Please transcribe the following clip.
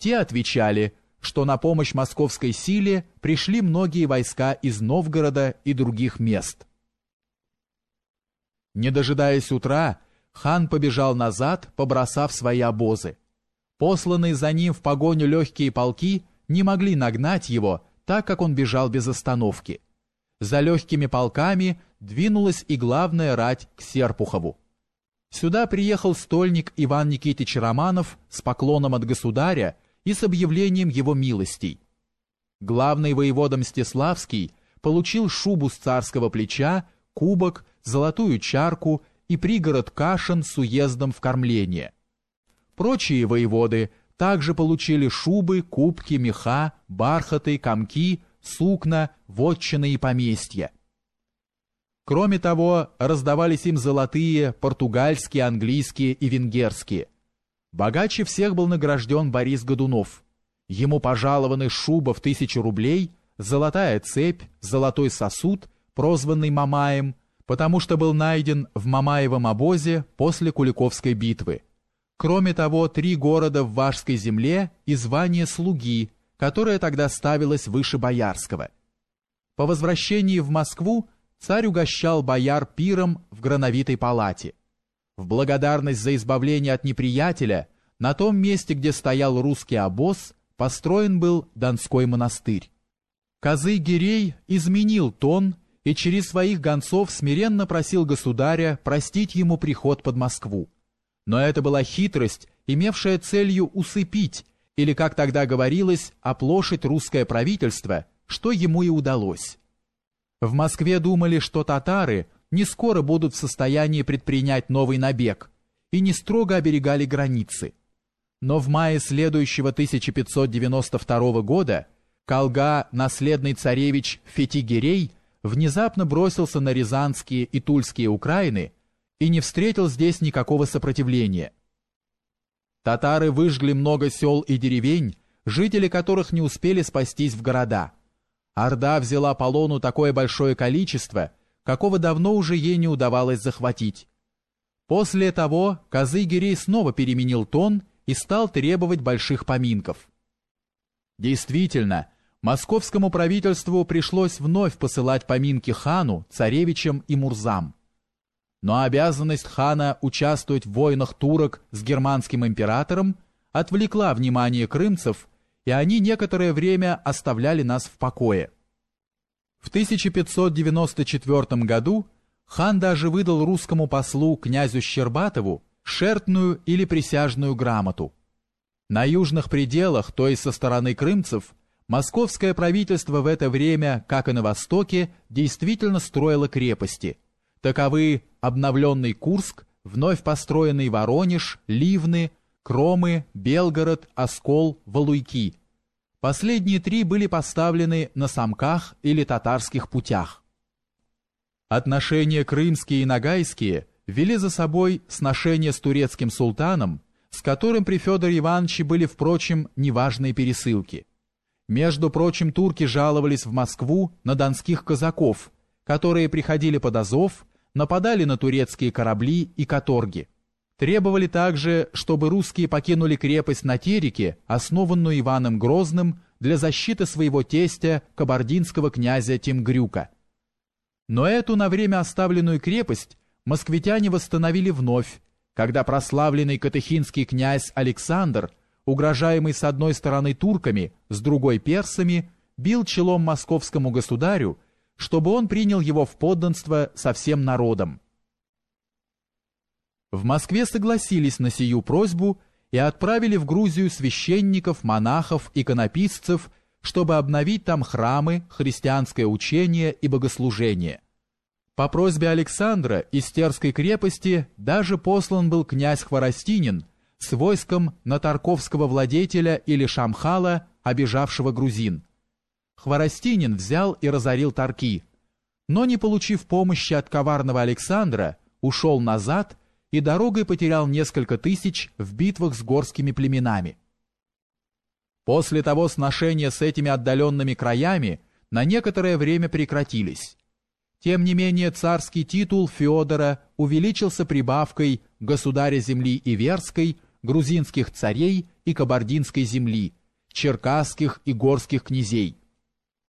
Те отвечали, что на помощь московской силе пришли многие войска из Новгорода и других мест. Не дожидаясь утра, хан побежал назад, побросав свои обозы. Посланные за ним в погоню легкие полки не могли нагнать его, так как он бежал без остановки. За легкими полками двинулась и главная рать к Серпухову. Сюда приехал стольник Иван Никитич Романов с поклоном от государя и с объявлением его милостей. Главный воевода Мстиславский получил шубу с царского плеча, кубок, золотую чарку и пригород Кашин с уездом в кормление. Прочие воеводы также получили шубы, кубки, меха, бархаты, комки, сукна, вотчины и поместья. Кроме того, раздавались им золотые, португальские, английские и венгерские. Богаче всех был награжден Борис Годунов. Ему пожалованы шуба в тысячу рублей, золотая цепь, золотой сосуд, прозванный Мамаем, потому что был найден в Мамаевом обозе после Куликовской битвы. Кроме того, три города в Вашской земле и звание слуги, которое тогда ставилось выше Боярского. По возвращении в Москву царь угощал бояр пиром в грановитой палате. В благодарность за избавление от неприятеля на том месте, где стоял русский обоз, построен был Донской монастырь. Козы Гирей изменил тон и через своих гонцов смиренно просил государя простить ему приход под Москву. Но это была хитрость, имевшая целью усыпить, или, как тогда говорилось, оплошить русское правительство, что ему и удалось. В Москве думали, что татары не скоро будут в состоянии предпринять новый набег, и не строго оберегали границы. Но в мае следующего 1592 года Колга, наследный царевич Фетигерей, внезапно бросился на Рязанские и Тульские Украины и не встретил здесь никакого сопротивления. Татары выжгли много сел и деревень, жители которых не успели спастись в города. Орда взяла полону такое большое количество, какого давно уже ей не удавалось захватить. После того Козыгирей снова переменил тон и стал требовать больших поминков. Действительно, московскому правительству пришлось вновь посылать поминки хану, царевичам и мурзам. Но обязанность хана участвовать в войнах турок с германским императором отвлекла внимание крымцев, и они некоторое время оставляли нас в покое. В 1594 году хан даже выдал русскому послу князю Щербатову шертную или присяжную грамоту. На южных пределах, то есть со стороны крымцев, московское правительство в это время, как и на востоке, действительно строило крепости. Таковы обновленный Курск, вновь построенный Воронеж, Ливны, Кромы, Белгород, Оскол, Валуйки. Последние три были поставлены на самках или татарских путях. Отношения крымские и нагайские вели за собой сношения с турецким султаном, с которым при Федоре Ивановиче были, впрочем, неважные пересылки. Между прочим, турки жаловались в Москву на донских казаков, которые приходили под Азов, нападали на турецкие корабли и каторги. Требовали также, чтобы русские покинули крепость на Тереке, основанную Иваном Грозным для защиты своего тестя, кабардинского князя Тимгрюка. Но эту на время оставленную крепость москвитяне восстановили вновь, когда прославленный катехинский князь Александр, угрожаемый с одной стороны турками, с другой персами, бил челом московскому государю, чтобы он принял его в подданство со всем народом. В Москве согласились на сию просьбу и отправили в Грузию священников, монахов, иконописцев, чтобы обновить там храмы, христианское учение и богослужение – по просьбе Александра из Терской крепости даже послан был князь Хворостинин с войском на Тарковского владетеля или Шамхала, обижавшего грузин. Хворостинин взял и разорил Тарки, но не получив помощи от коварного Александра, ушел назад и дорогой потерял несколько тысяч в битвах с горскими племенами. После того сношения с этими отдаленными краями на некоторое время прекратились. Тем не менее царский титул Феодора увеличился прибавкой государя земли Иверской грузинских царей и кабардинской земли, черкасских и горских князей,